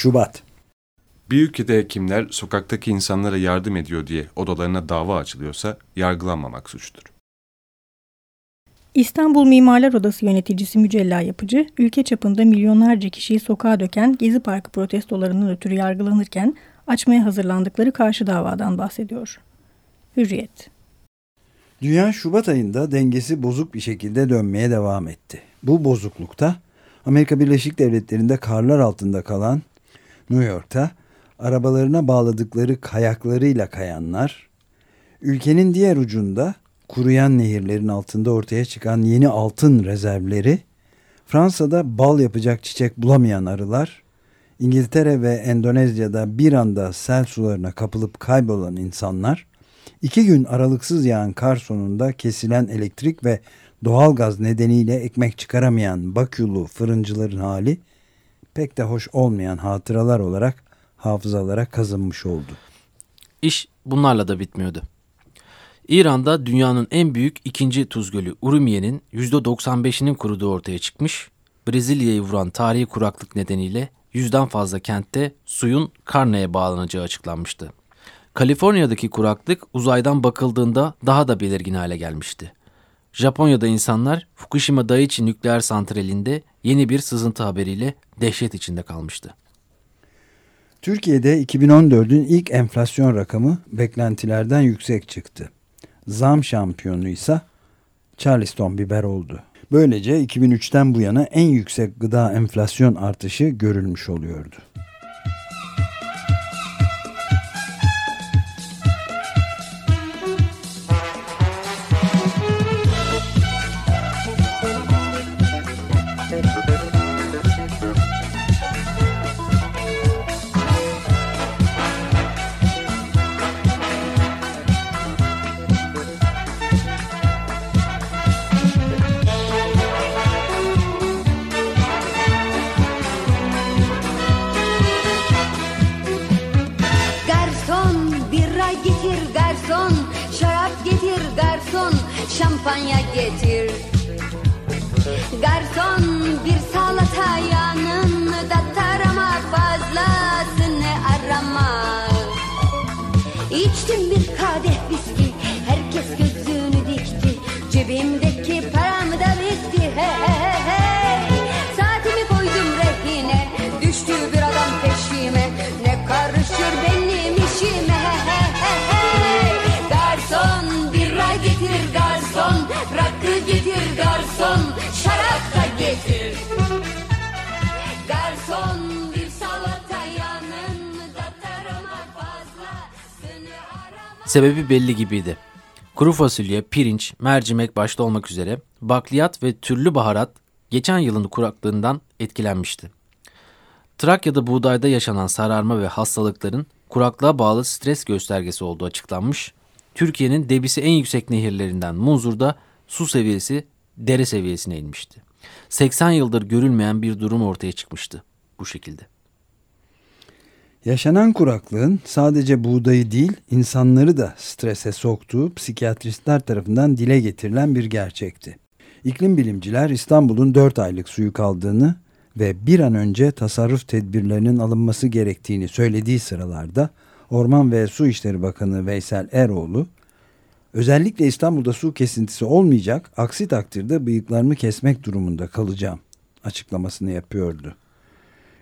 Şubat Bir ülkede hekimler sokaktaki insanlara yardım ediyor diye odalarına dava açılıyorsa yargılanmamak suçtur. İstanbul Mimarlar Odası yöneticisi Mücella Yapıcı, ülke çapında milyonlarca kişiyi sokağa döken Gezi Parkı protestolarından ötürü yargılanırken açmaya hazırlandıkları karşı davadan bahsediyor. Hürriyet Dünya Şubat ayında dengesi bozuk bir şekilde dönmeye devam etti. Bu bozuklukta Amerika Birleşik Devletleri'nde karlar altında kalan New York'ta arabalarına bağladıkları kayaklarıyla kayanlar, ülkenin diğer ucunda kuruyan nehirlerin altında ortaya çıkan yeni altın rezervleri, Fransa'da bal yapacak çiçek bulamayan arılar, İngiltere ve Endonezya'da bir anda sel sularına kapılıp kaybolan insanlar, iki gün aralıksız yağan kar sonunda kesilen elektrik ve doğalgaz nedeniyle ekmek çıkaramayan Bakü'lü fırıncıların hali pek de hoş olmayan hatıralar olarak hafızalara kazınmış oldu. İş bunlarla da bitmiyordu. İran'da dünyanın en büyük ikinci tuz gölü Urumiye'nin %95'inin kuruduğu ortaya çıkmış, Brezilya'yı vuran tarihi kuraklık nedeniyle yüzden fazla kentte suyun Karne'ye bağlanacağı açıklanmıştı. Kaliforniya'daki kuraklık uzaydan bakıldığında daha da belirgin hale gelmişti. Japonya'da insanlar Fukushima Daiichi nükleer santralinde yeni bir sızıntı haberiyle dehşet içinde kalmıştı. Türkiye'de 2014'ün ilk enflasyon rakamı beklentilerden yüksek çıktı. Zam şampiyonu ise Charleston biber oldu. Böylece 2003'ten bu yana en yüksek gıda enflasyon artışı görülmüş oluyordu. Garson Şarap da getir Garson bir salata yanında tarama fazla Sebebi belli gibiydi. Kuru fasulye, pirinç, mercimek başta olmak üzere bakliyat ve türlü baharat geçen yılın kuraklığından etkilenmişti. Trakya'da buğdayda yaşanan sararma ve hastalıkların kuraklığa bağlı stres göstergesi olduğu açıklanmış. Türkiye'nin debisi en yüksek nehirlerinden Munzur'da su seviyesi dere seviyesine inmişti. 80 yıldır görülmeyen bir durum ortaya çıkmıştı bu şekilde. Yaşanan kuraklığın sadece buğdayı değil insanları da strese soktuğu psikiyatristler tarafından dile getirilen bir gerçekti. İklim bilimciler İstanbul'un 4 aylık suyu kaldığını ve bir an önce tasarruf tedbirlerinin alınması gerektiğini söylediği sıralarda Orman ve Su İşleri Bakanı Veysel Eroğlu özellikle İstanbul'da su kesintisi olmayacak aksi takdirde bıyıklarımı kesmek durumunda kalacağım açıklamasını yapıyordu.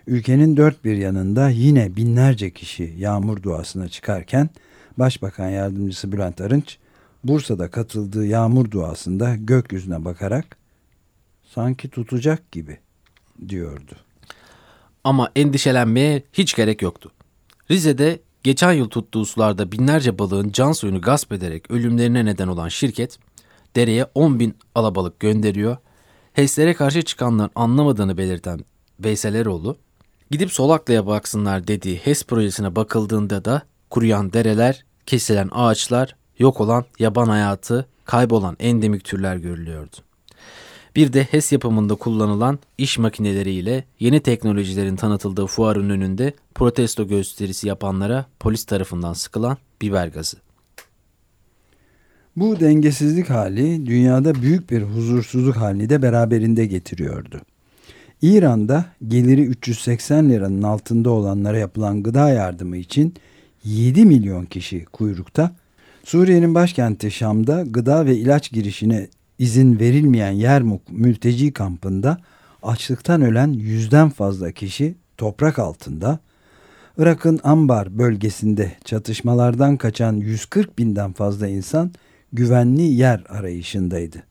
Ülkenin dört bir yanında yine binlerce kişi yağmur duasına çıkarken Başbakan Yardımcısı Bülent Arınç Bursa'da katıldığı yağmur duasında gökyüzüne bakarak sanki tutacak gibi diyordu. Ama endişelenmeye hiç gerek yoktu. Rize'de geçen yıl tuttuğu sularda binlerce balığın can suyunu gasp ederek ölümlerine neden olan şirket dereye 10 bin alabalık gönderiyor. HES'lere karşı çıkanların anlamadığını belirten Veysel Eroğlu, gidip Solaklı'ya baksınlar dediği HES projesine bakıldığında da kuruyan dereler, kesilen ağaçlar, yok olan yaban hayatı, kaybolan endemik türler görülüyordu. Bir de HES yapımında kullanılan iş makineleriyle yeni teknolojilerin tanıtıldığı fuarın önünde protesto gösterisi yapanlara polis tarafından sıkılan biber gazı. Bu dengesizlik hali dünyada büyük bir huzursuzluk halini de beraberinde getiriyordu. İran'da geliri 380 liranın altında olanlara yapılan gıda yardımı için 7 milyon kişi kuyrukta. Suriye'nin başkenti Şam'da gıda ve ilaç girişine izin verilmeyen Yermuk mülteci kampında açlıktan ölen yüzden fazla kişi toprak altında. Irak'ın Ambar bölgesinde çatışmalardan kaçan 140 binden fazla insan güvenli yer arayışındaydı.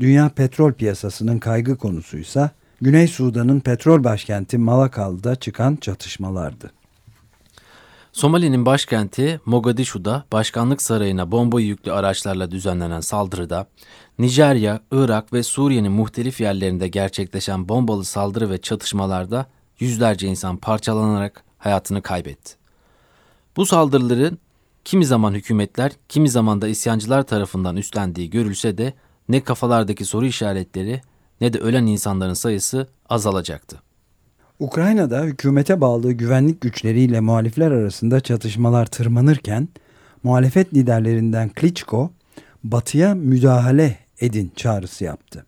Dünya petrol piyasasının kaygı konusuysa Güney Sudan'ın petrol başkenti Malakal'da çıkan çatışmalardı. Somali'nin başkenti Mogadishu'da başkanlık sarayına bomba yüklü araçlarla düzenlenen saldırıda, Nijerya, Irak ve Suriye'nin muhtelif yerlerinde gerçekleşen bombalı saldırı ve çatışmalarda yüzlerce insan parçalanarak hayatını kaybetti. Bu saldırıların kimi zaman hükümetler, kimi zaman da isyancılar tarafından üstlendiği görülse de ne kafalardaki soru işaretleri ne de ölen insanların sayısı azalacaktı. Ukrayna'da hükümete bağlı güvenlik güçleriyle muhalifler arasında çatışmalar tırmanırken muhalefet liderlerinden Klitschko batıya müdahale edin çağrısı yaptı.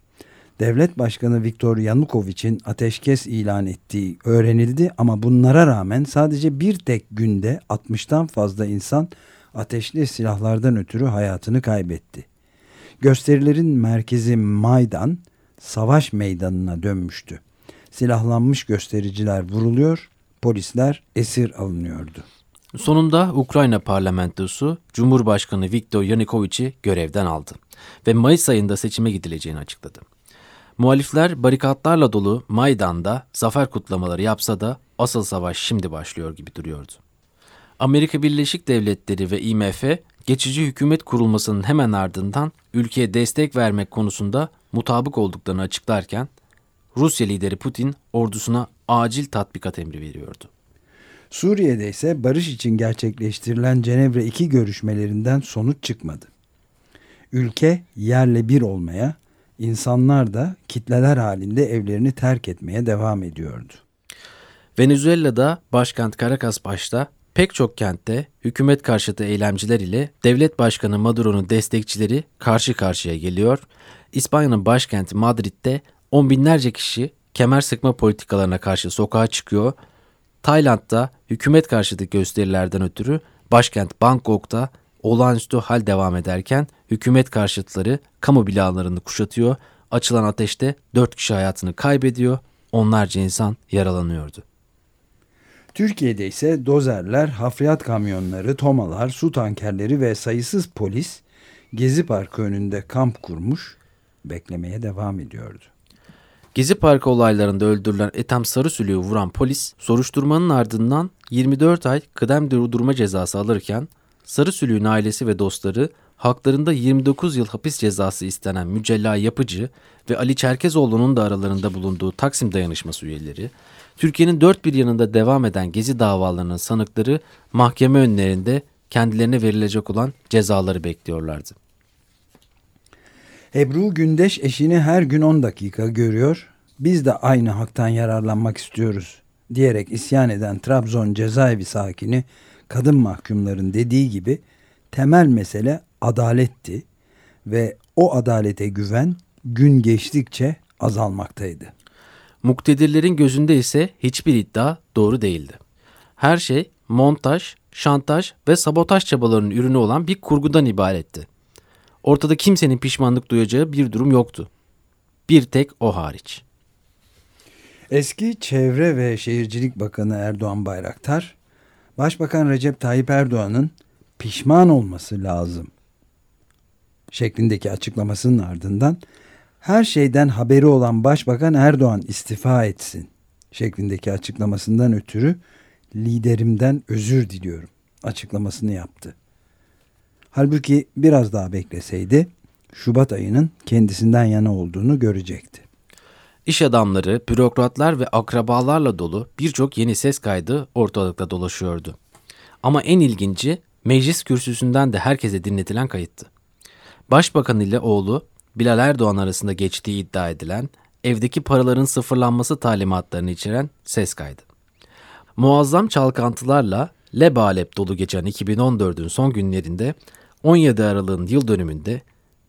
Devlet Başkanı Viktor Yanukovic'in ateşkes ilan ettiği öğrenildi ama bunlara rağmen sadece bir tek günde 60'tan fazla insan ateşli silahlardan ötürü hayatını kaybetti. Gösterilerin merkezi Maydan savaş meydanına dönmüştü. Silahlanmış göstericiler vuruluyor, polisler esir alınıyordu. Sonunda Ukrayna parlamentosu Cumhurbaşkanı Viktor Yanukovic'i görevden aldı ve Mayıs ayında seçime gidileceğini açıkladı. Muhalifler barikatlarla dolu Maydan'da zafer kutlamaları yapsa da asıl savaş şimdi başlıyor gibi duruyordu. Amerika Birleşik Devletleri ve IMF geçici hükümet kurulmasının hemen ardından ülkeye destek vermek konusunda mutabık olduklarını açıklarken Rusya lideri Putin ordusuna acil tatbikat emri veriyordu. Suriye'de ise barış için gerçekleştirilen Cenevre 2 görüşmelerinden sonuç çıkmadı. Ülke yerle bir olmaya, insanlar da kitleler halinde evlerini terk etmeye devam ediyordu. Venezuela'da başkent Caracas başta pek çok kentte hükümet karşıtı eylemciler ile devlet başkanı Maduro'nun destekçileri karşı karşıya geliyor. İspanya'nın başkenti Madrid'de on binlerce kişi kemer sıkma politikalarına karşı sokağa çıkıyor. Tayland'da hükümet karşıtı gösterilerden ötürü başkent Bangkok'ta olağanüstü hal devam ederken hükümet karşıtları kamu binalarını kuşatıyor. Açılan ateşte 4 kişi hayatını kaybediyor, onlarca insan yaralanıyordu. Türkiye'de ise dozerler, hafriyat kamyonları, tomalar, su tankerleri ve sayısız polis Gezi Parkı önünde kamp kurmuş, beklemeye devam ediyordu. Gezi Parkı olaylarında öldürülen Ethem Sarısülü'yü vuran polis soruşturmanın ardından 24 ay kıdem durdurma cezası alırken Sarısülü'nün ailesi ve dostları haklarında 29 yıl hapis cezası istenen Mücella Yapıcı ve Ali Çerkezoğlu'nun da aralarında bulunduğu Taksim Dayanışması üyeleri, Türkiye'nin dört bir yanında devam eden gezi davalarının sanıkları mahkeme önlerinde kendilerine verilecek olan cezaları bekliyorlardı. Ebru Gündeş eşini her gün 10 dakika görüyor. Biz de aynı haktan yararlanmak istiyoruz diyerek isyan eden Trabzon cezaevi sakini kadın mahkumların dediği gibi temel mesele adaletti ve o adalete güven gün geçtikçe azalmaktaydı. Muktedirlerin gözünde ise hiçbir iddia doğru değildi. Her şey montaj, şantaj ve sabotaj çabalarının ürünü olan bir kurgudan ibaretti. Ortada kimsenin pişmanlık duyacağı bir durum yoktu. Bir tek o hariç. Eski Çevre ve Şehircilik Bakanı Erdoğan Bayraktar, Başbakan Recep Tayyip Erdoğan'ın pişman olması lazım şeklindeki açıklamasının ardından her şeyden haberi olan Başbakan Erdoğan istifa etsin şeklindeki açıklamasından ötürü liderimden özür diliyorum açıklamasını yaptı. Halbuki biraz daha bekleseydi Şubat ayının kendisinden yana olduğunu görecekti. İş adamları, bürokratlar ve akrabalarla dolu birçok yeni ses kaydı ortalıkta dolaşıyordu. Ama en ilginci meclis kürsüsünden de herkese dinletilen kayıttı. Başbakan ile oğlu Bilal Erdoğan arasında geçtiği iddia edilen evdeki paraların sıfırlanması talimatlarını içeren ses kaydı. Muazzam çalkantılarla lebalep dolu geçen 2014'ün son günlerinde 17 Aralık'ın yıl dönümünde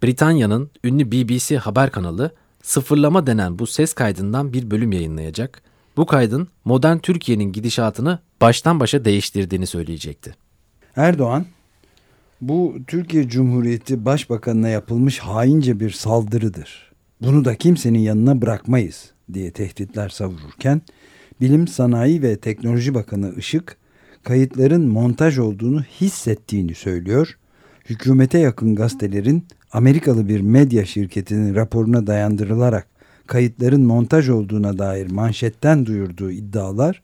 Britanya'nın ünlü BBC haber kanalı sıfırlama denen bu ses kaydından bir bölüm yayınlayacak. Bu kaydın modern Türkiye'nin gidişatını baştan başa değiştirdiğini söyleyecekti. Erdoğan bu Türkiye Cumhuriyeti Başbakanına yapılmış haince bir saldırıdır. Bunu da kimsenin yanına bırakmayız diye tehditler savururken Bilim Sanayi ve Teknoloji Bakanı Işık kayıtların montaj olduğunu hissettiğini söylüyor. Hükümete yakın gazetelerin Amerikalı bir medya şirketinin raporuna dayandırılarak kayıtların montaj olduğuna dair manşetten duyurduğu iddialar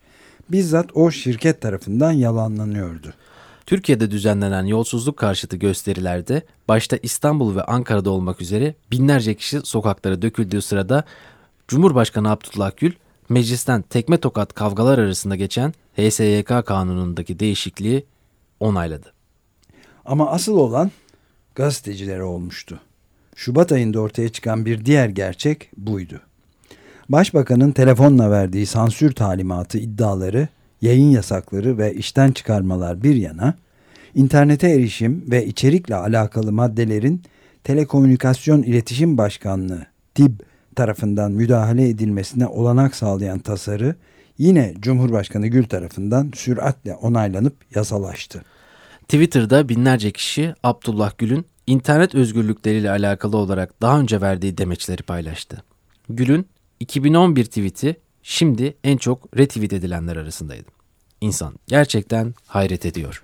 bizzat o şirket tarafından yalanlanıyordu. Türkiye'de düzenlenen yolsuzluk karşıtı gösterilerde başta İstanbul ve Ankara'da olmak üzere binlerce kişi sokaklara döküldüğü sırada Cumhurbaşkanı Abdullah Gül meclisten tekme tokat kavgalar arasında geçen HSYK kanunundaki değişikliği onayladı. Ama asıl olan gazetecilere olmuştu. Şubat ayında ortaya çıkan bir diğer gerçek buydu. Başbakanın telefonla verdiği sansür talimatı iddiaları, yayın yasakları ve işten çıkarmalar bir yana, internete erişim ve içerikle alakalı maddelerin Telekomünikasyon İletişim Başkanlığı TİB tarafından müdahale edilmesine olanak sağlayan tasarı yine Cumhurbaşkanı Gül tarafından süratle onaylanıp yasalaştı. Twitter'da binlerce kişi Abdullah Gül'ün internet özgürlükleriyle alakalı olarak daha önce verdiği demeçleri paylaştı. Gül'ün 2011 tweet'i şimdi en çok retweet edilenler arasındaydı. İnsan gerçekten hayret ediyor.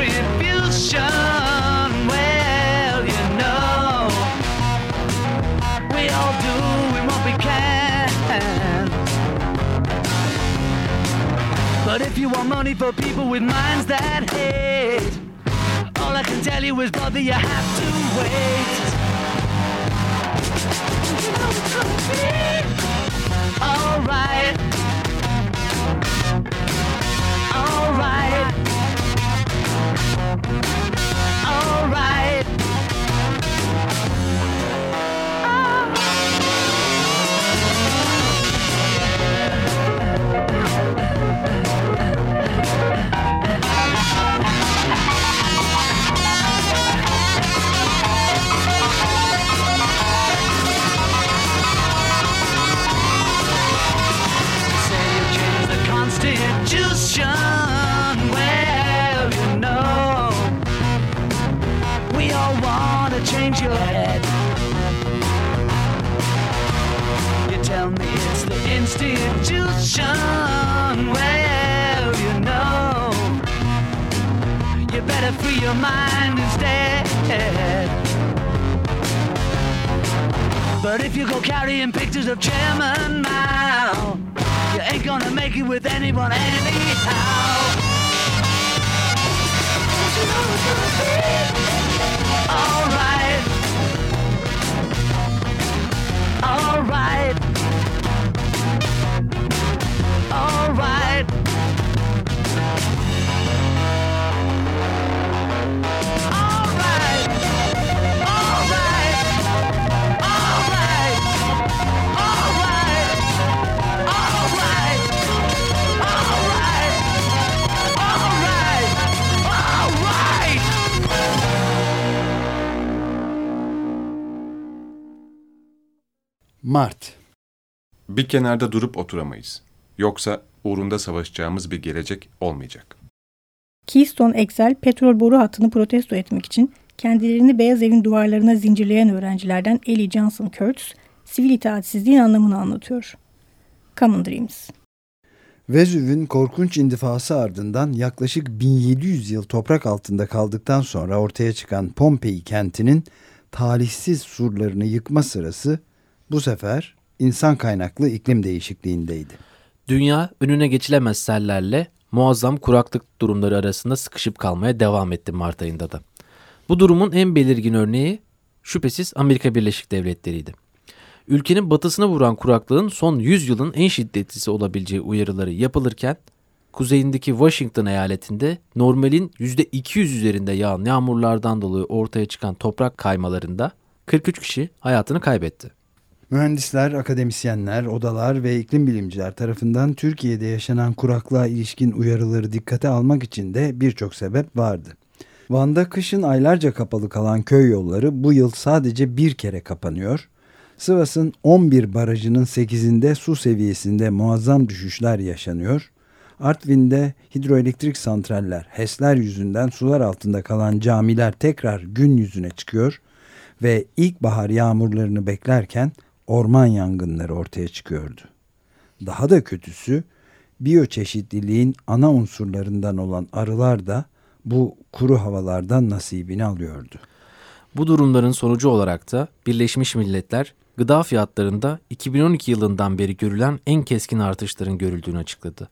A contribution. Well, you know, we all doing what we can. But if you want money for people with minds that hate, all I can tell you is, brother, you have to wait. You know it's gonna be. Alright. Bir kenarda durup oturamayız. Yoksa uğrunda savaşacağımız bir gelecek olmayacak. Keystone XL petrol boru hattını protesto etmek için kendilerini Beyaz Evin duvarlarına zincirleyen öğrencilerden Ellie Johnson Kurtz, sivil itaatsizliğin anlamını anlatıyor. Common Dreams Vezüv'ün korkunç indifası ardından yaklaşık 1700 yıl toprak altında kaldıktan sonra ortaya çıkan Pompei kentinin talihsiz surlarını yıkma sırası bu sefer insan kaynaklı iklim değişikliğindeydi. Dünya önüne geçilemez sellerle muazzam kuraklık durumları arasında sıkışıp kalmaya devam etti Mart ayında da. Bu durumun en belirgin örneği şüphesiz Amerika Birleşik Devletleri'ydi. Ülkenin batısına vuran kuraklığın son 100 yılın en şiddetlisi olabileceği uyarıları yapılırken kuzeyindeki Washington eyaletinde normalin %200 üzerinde yağan yağmurlardan dolayı ortaya çıkan toprak kaymalarında 43 kişi hayatını kaybetti. Mühendisler, akademisyenler, odalar ve iklim bilimciler tarafından Türkiye'de yaşanan kuraklığa ilişkin uyarıları dikkate almak için de birçok sebep vardı. Van'da kışın aylarca kapalı kalan köy yolları bu yıl sadece bir kere kapanıyor. Sivas'ın 11 barajının 8'inde su seviyesinde muazzam düşüşler yaşanıyor. Artvin'de hidroelektrik santraller, HES'ler yüzünden sular altında kalan camiler tekrar gün yüzüne çıkıyor ve ilkbahar yağmurlarını beklerken orman yangınları ortaya çıkıyordu. Daha da kötüsü biyoçeşitliliğin ana unsurlarından olan arılar da bu kuru havalardan nasibini alıyordu. Bu durumların sonucu olarak da Birleşmiş Milletler gıda fiyatlarında 2012 yılından beri görülen en keskin artışların görüldüğünü açıkladı.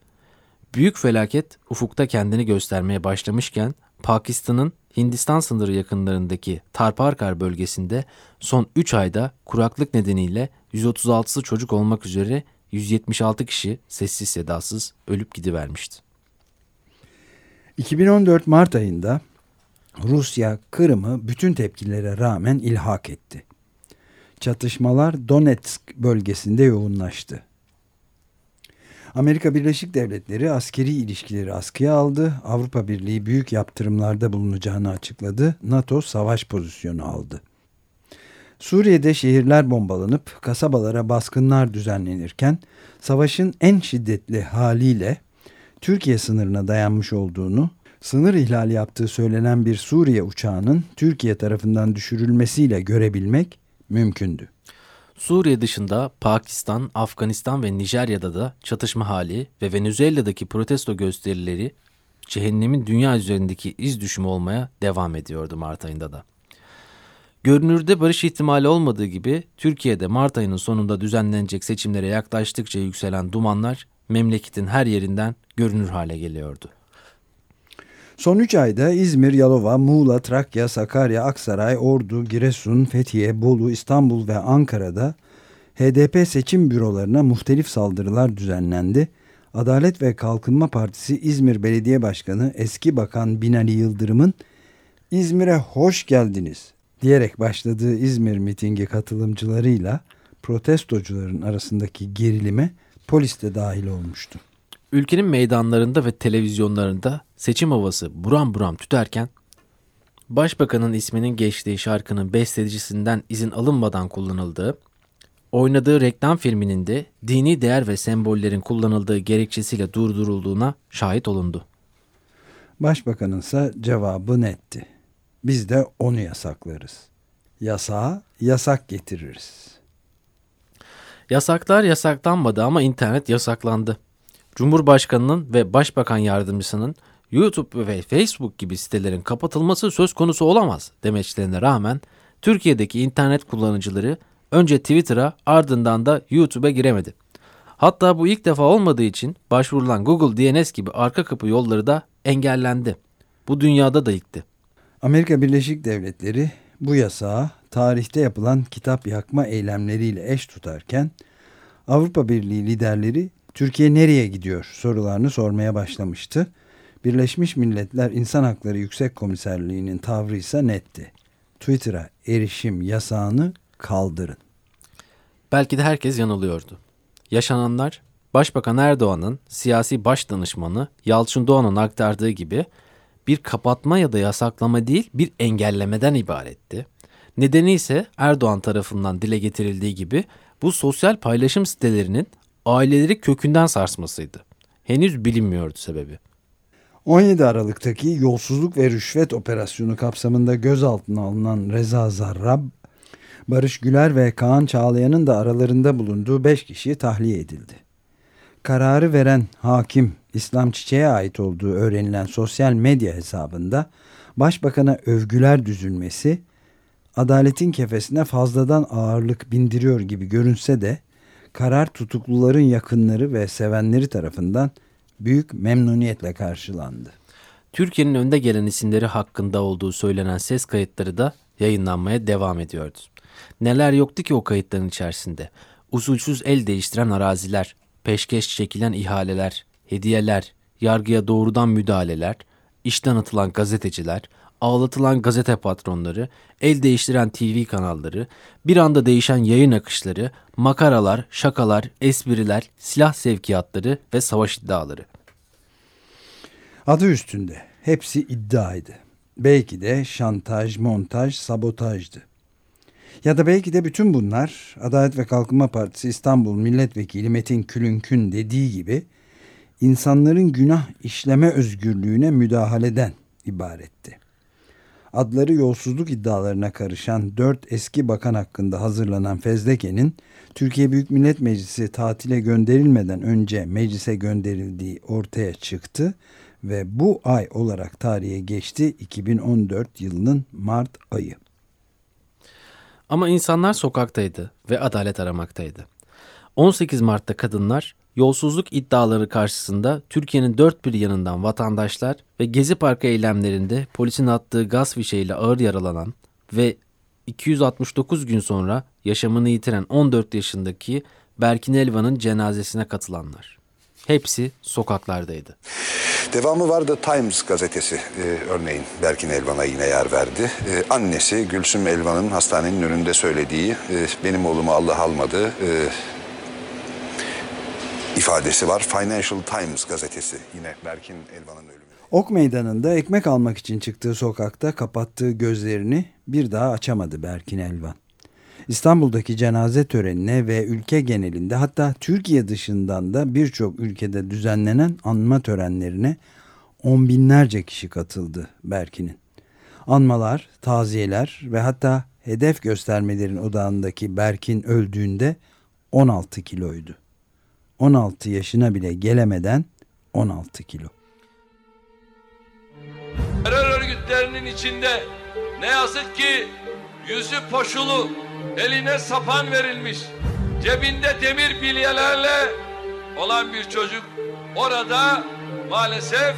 Büyük felaket ufukta kendini göstermeye başlamışken Pakistan'ın Hindistan sınırı yakınlarındaki Tarparkar bölgesinde son 3 ayda kuraklık nedeniyle 136'sı çocuk olmak üzere 176 kişi sessiz sedasız ölüp gidivermişti. 2014 Mart ayında Rusya Kırım'ı bütün tepkilere rağmen ilhak etti. Çatışmalar Donetsk bölgesinde yoğunlaştı. Amerika Birleşik Devletleri askeri ilişkileri askıya aldı. Avrupa Birliği büyük yaptırımlarda bulunacağını açıkladı. NATO savaş pozisyonu aldı. Suriye'de şehirler bombalanıp kasabalara baskınlar düzenlenirken savaşın en şiddetli haliyle Türkiye sınırına dayanmış olduğunu, sınır ihlali yaptığı söylenen bir Suriye uçağının Türkiye tarafından düşürülmesiyle görebilmek mümkündü. Suriye dışında Pakistan, Afganistan ve Nijerya'da da çatışma hali ve Venezuela'daki protesto gösterileri cehennemin dünya üzerindeki iz düşümü olmaya devam ediyordu Mart ayında da. Görünürde barış ihtimali olmadığı gibi Türkiye'de Mart ayının sonunda düzenlenecek seçimlere yaklaştıkça yükselen dumanlar memleketin her yerinden görünür hale geliyordu. Son 3 ayda İzmir, Yalova, Muğla, Trakya, Sakarya, Aksaray, Ordu, Giresun, Fethiye, Bolu, İstanbul ve Ankara'da HDP seçim bürolarına muhtelif saldırılar düzenlendi. Adalet ve Kalkınma Partisi İzmir Belediye Başkanı eski Bakan Binali Yıldırım'ın İzmir'e hoş geldiniz diyerek başladığı İzmir mitingi katılımcılarıyla protestocuların arasındaki gerilime polis de dahil olmuştu. Ülkenin meydanlarında ve televizyonlarında seçim havası buram buram tüterken, Başbakanın isminin geçtiği şarkının bestecisinden izin alınmadan kullanıldığı, oynadığı reklam filminin de dini değer ve sembollerin kullanıldığı gerekçesiyle durdurulduğuna şahit olundu. Başbakanın ise cevabı netti. Biz de onu yasaklarız. Yasağa yasak getiririz. Yasaklar yasaklanmadı ama internet yasaklandı. Cumhurbaşkanının ve Başbakan Yardımcısının YouTube ve Facebook gibi sitelerin kapatılması söz konusu olamaz demeçlerine rağmen Türkiye'deki internet kullanıcıları önce Twitter'a ardından da YouTube'a giremedi. Hatta bu ilk defa olmadığı için başvurulan Google DNS gibi arka kapı yolları da engellendi. Bu dünyada da ilkti. Amerika Birleşik Devletleri bu yasağı tarihte yapılan kitap yakma eylemleriyle eş tutarken Avrupa Birliği liderleri Türkiye nereye gidiyor sorularını sormaya başlamıştı. Birleşmiş Milletler İnsan Hakları Yüksek Komiserliği'nin tavrı ise netti. Twitter'a erişim yasağını kaldırın. Belki de herkes yanılıyordu. Yaşananlar Başbakan Erdoğan'ın siyasi baş danışmanı Yalçın Doğan'ın aktardığı gibi bir kapatma ya da yasaklama değil bir engellemeden ibaretti. Nedeni ise Erdoğan tarafından dile getirildiği gibi Bu sosyal paylaşım sitelerinin aileleri kökünden sarsmasıydı. Henüz bilinmiyordu sebebi. 17 Aralık'taki yolsuzluk ve rüşvet operasyonu kapsamında gözaltına alınan Reza Zarrab, Barış Güler ve Kaan Çağlayan'ın da aralarında bulunduğu 5 kişi tahliye edildi. Kararı veren hakim İslam Çiçek'e ait olduğu öğrenilen sosyal medya hesabında başbakana övgüler düzülmesi, adaletin kefesine fazladan ağırlık bindiriyor gibi görünse de karar tutukluların yakınları ve sevenleri tarafından büyük memnuniyetle karşılandı. Türkiye'nin önde gelen isimleri hakkında olduğu söylenen ses kayıtları da yayınlanmaya devam ediyordu. Neler yoktu ki o kayıtların içerisinde? Usulsüz el değiştiren araziler, peşkeş çekilen ihaleler, hediyeler, yargıya doğrudan müdahaleler, işten atılan gazeteciler, ağlatılan gazete patronları, el değiştiren TV kanalları, bir anda değişen yayın akışları, makaralar, şakalar, espriler, silah sevkiyatları ve savaş iddiaları. Adı üstünde hepsi iddiaydı. Belki de şantaj, montaj, sabotajdı. Ya da belki de bütün bunlar Adalet ve Kalkınma Partisi İstanbul Milletvekili Metin Külünkün dediği gibi insanların günah işleme özgürlüğüne müdahaleden ibaretti. Adları yolsuzluk iddialarına karışan dört eski bakan hakkında hazırlanan fezlekenin Türkiye Büyük Millet Meclisi tatile gönderilmeden önce meclise gönderildiği ortaya çıktı ve bu ay olarak tarihe geçti 2014 yılının Mart ayı. Ama insanlar sokaktaydı ve adalet aramaktaydı. 18 Mart'ta kadınlar yolsuzluk iddiaları karşısında Türkiye'nin dört bir yanından vatandaşlar ve Gezi Parkı eylemlerinde polisin attığı gaz fişeğiyle ağır yaralanan ve 269 gün sonra yaşamını yitiren 14 yaşındaki Berkin Elvan'ın cenazesine katılanlar. Hepsi sokaklardaydı. Devamı var da Times gazetesi e, örneğin Berkin Elvan'a yine yer verdi. E, annesi Gülsüm Elvan'ın hastanenin önünde söylediği e, benim oğlumu Allah almadı e, ifadesi var. Financial Times gazetesi yine Berkin Elvan'ın ölümü. Ok meydanında ekmek almak için çıktığı sokakta kapattığı gözlerini bir daha açamadı Berkin Elvan. İstanbul'daki cenaze törenine ve ülke genelinde hatta Türkiye dışından da birçok ülkede düzenlenen anma törenlerine on binlerce kişi katıldı Berkin'in. Anmalar, taziyeler ve hatta hedef göstermelerin odağındaki Berkin öldüğünde 16 kiloydu. 16 yaşına bile gelemeden 16 kilo. Terör örgütlerinin içinde ne yazık ki yüzü poşulu, eline sapan verilmiş, cebinde demir bilyelerle olan bir çocuk orada maalesef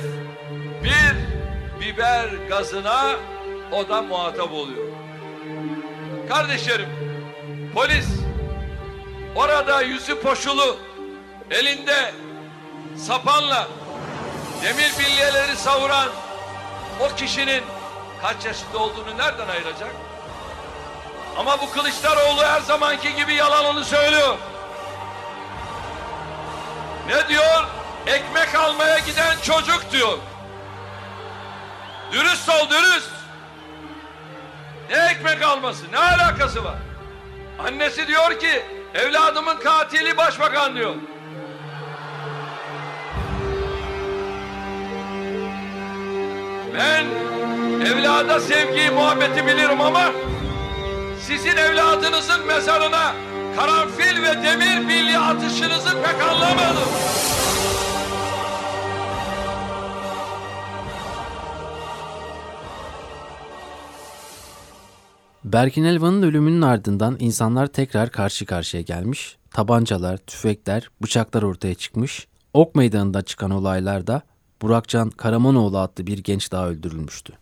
bir biber gazına o da muhatap oluyor. Kardeşlerim, polis orada yüzü poşulu, elinde sapanla demir bilyeleri savuran o kişinin kaç yaşında olduğunu nereden ayıracak? Ama bu Kılıçdaroğlu her zamanki gibi yalanını söylüyor. Ne diyor? Ekmek almaya giden çocuk diyor. Dürüst ol dürüst. Ne ekmek alması? Ne alakası var? Annesi diyor ki evladımın katili başbakan diyor. Ben evlada sevgiyi, muhabbeti bilirim ama sizin evladınızın mezarına karanfil ve demir bilye atışınızı pek anlamadım. Berkin Elvan'ın ölümünün ardından insanlar tekrar karşı karşıya gelmiş, tabancalar, tüfekler, bıçaklar ortaya çıkmış, Ok Meydanı'nda çıkan olaylarda Burakcan Karamanoğlu adlı bir genç daha öldürülmüştü.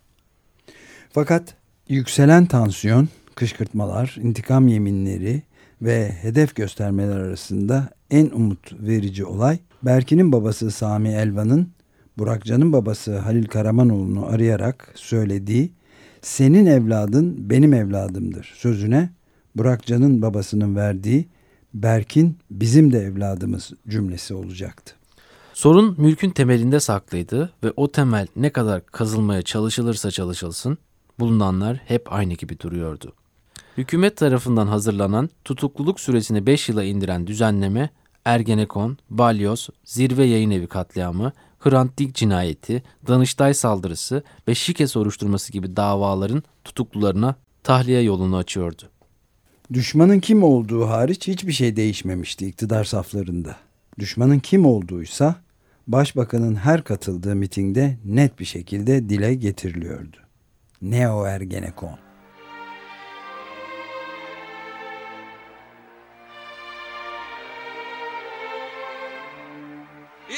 Fakat yükselen tansiyon, kışkırtmalar, intikam yeminleri ve hedef göstermeler arasında en umut verici olay Berkin'in babası Sami Elvan'ın Burakcan'ın babası Halil Karamanoğlu'nu arayarak söylediği senin evladın benim evladımdır sözüne Burakcan'ın babasının verdiği Berkin bizim de evladımız cümlesi olacaktı. Sorun mülkün temelinde saklıydı ve o temel ne kadar kazılmaya çalışılırsa çalışılsın bulunanlar hep aynı gibi duruyordu. Hükümet tarafından hazırlanan tutukluluk süresini 5 yıla indiren düzenleme Ergenekon, Balyoz, Zirve Yayın Evi katliamı, Hrant Dink cinayeti, Danıştay saldırısı ve şike soruşturması gibi davaların tutuklularına tahliye yolunu açıyordu. Düşmanın kim olduğu hariç hiçbir şey değişmemişti iktidar saflarında. Düşmanın kim olduğuysa başbakanın her katıldığı mitingde net bir şekilde dile getiriliyordu. Neo Ergenekon.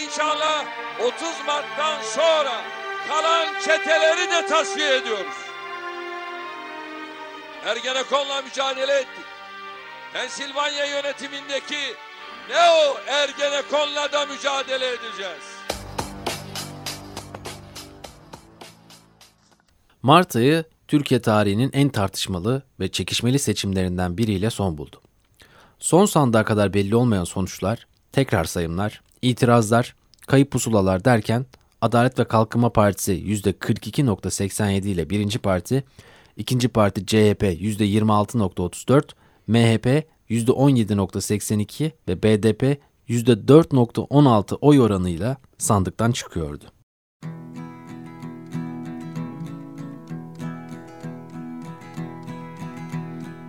İnşallah 30 Mart'tan sonra kalan çeteleri de tasfiye ediyoruz. Ergenekon'la mücadele ettik. Pensilvanya yönetimindeki Neo Ergenekon'la da mücadele edeceğiz. Mart ayı Türkiye tarihinin en tartışmalı ve çekişmeli seçimlerinden biriyle son buldu. Son sandığa kadar belli olmayan sonuçlar, tekrar sayımlar, itirazlar, kayıp pusulalar derken Adalet ve Kalkınma Partisi %42.87 ile birinci parti, ikinci parti CHP %26.34, MHP %17.82 ve BDP %4.16 oy oranıyla sandıktan çıkıyordu.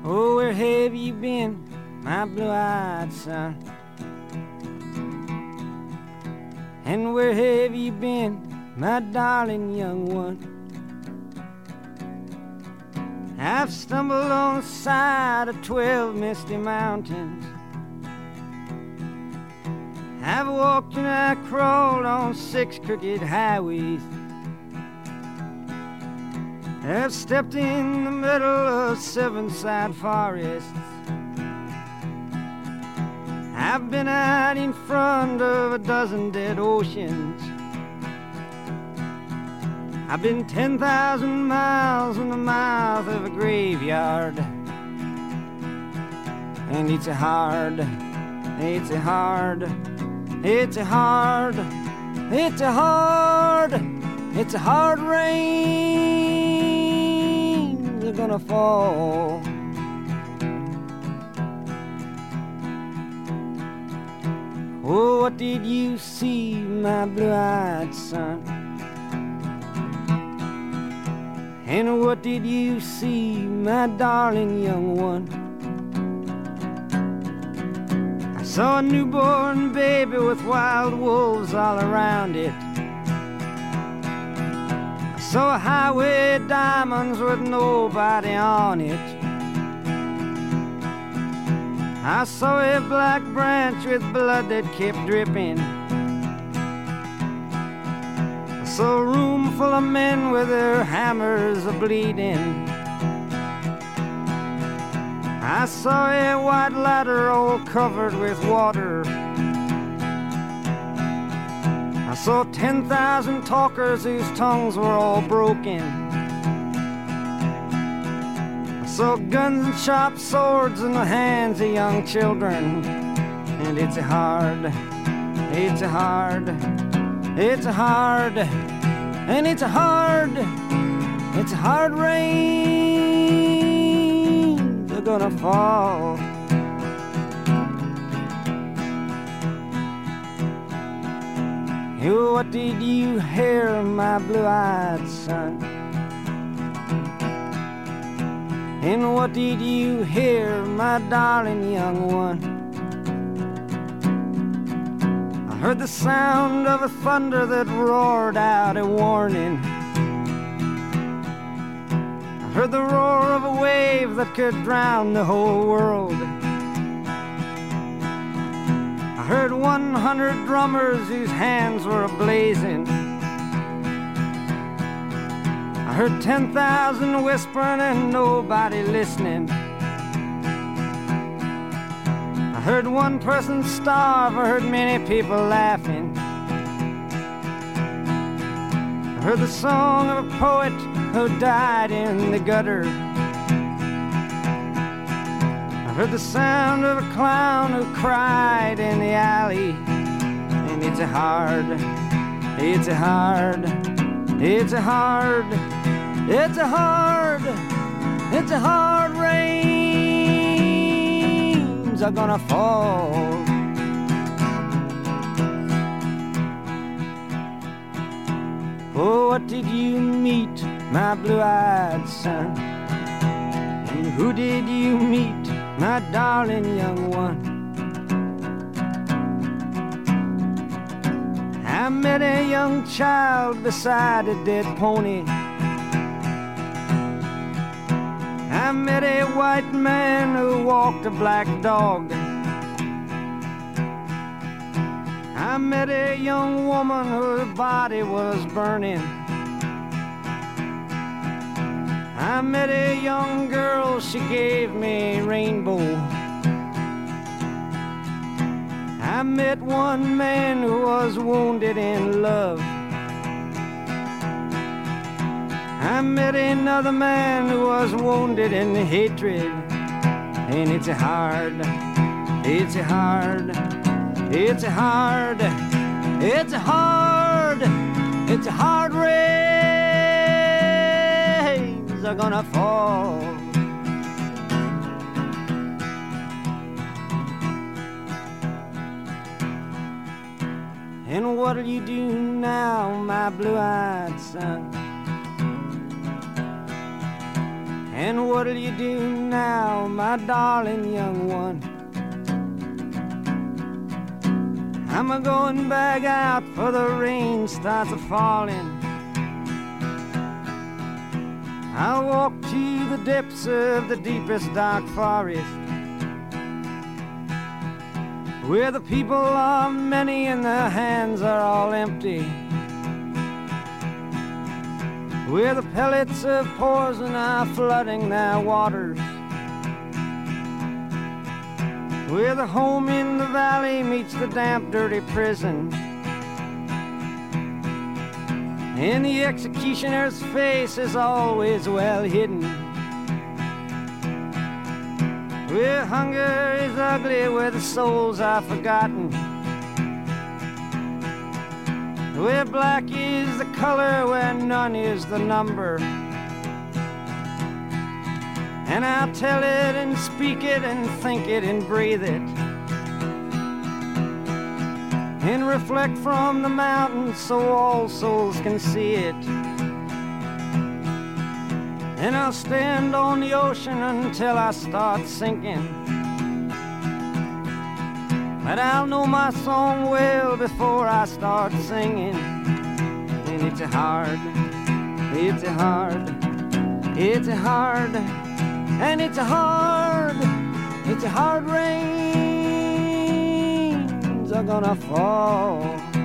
Oh, where have you been, my blue-eyed son? And where have you been, my darling young one? I've stumbled on the side of twelve misty mountains. I've walked and I crawled on six crooked highways. I've stepped in the middle of seven sad forests. I've been out in front of a dozen dead oceans. I've been 10,000 miles in the mouth of a graveyard. And it's a hard, it's a hard, it's a hard, it's a hard, it's a hard rain. They're gonna fall. Oh, what did you see, my blue-eyed son? And what did you see, my darling young one? I saw a newborn baby with wild wolves all around it. I saw a highway diamonds with nobody on it. I saw a black branch with blood that kept dripping. I saw a room full of men with their hammers a bleeding. I saw a white ladder all covered with water. I saw 10,000 talkers whose tongues were all broken. I saw guns and sharp swords in the hands of young children. And it's hard, it's hard, it's hard, and it's hard, it's hard rain. They're gonna fall. Oh, what did you hear, my blue-eyed son? And what did you hear, my darling young one? Heard the sound of a thunder that roared out a warning. I heard the roar of a wave that could drown the whole world. I heard 100 drummers whose hands were ablazing. I heard 10,000 whispering and nobody listening. Heard one person starve, I heard many people laughing. I heard the song of a poet who died in the gutter. I heard the sound of a clown who cried in the alley. And it's a hard, it's a hard, it's a hard, it's a hard, it's a hard rain. Are gonna fall. Oh, what did you meet, my blue-eyed son? And who did you meet, my darling young one? I met a young child beside a dead pony. I met a white man who walked a black dog. I met a young woman whose body was burning. I met a young girl, she gave me a rainbow. I met one man who was wounded in love. I met another man who was wounded in hatred. And it's hard, it's hard, it's hard, it's hard, it's hard rains are gonna fall. And what'll you do now, my blue-eyed son? And what'll you do now, my darling young one? I'm a going back out for the rain starts a falling. I'll walk to the depths of the deepest dark forest. Where the people are many and their hands are all empty. Where the pellets of poison are flooding their waters. Where the home in the valley meets the damp, dirty prison. And the executioner's face is always well hidden. Where hunger is ugly, where the souls are forgotten. Where black is the color, where none is the number. And I'll tell it and speak it and think it and breathe it. And reflect from the mountains so all souls can see it. And I'll stand on the ocean until I start sinking. But I'll know my song well before I start singing. And it's a hard, it's a hard, it's a hard, and it's a hard, it's a hard rains are gonna fall.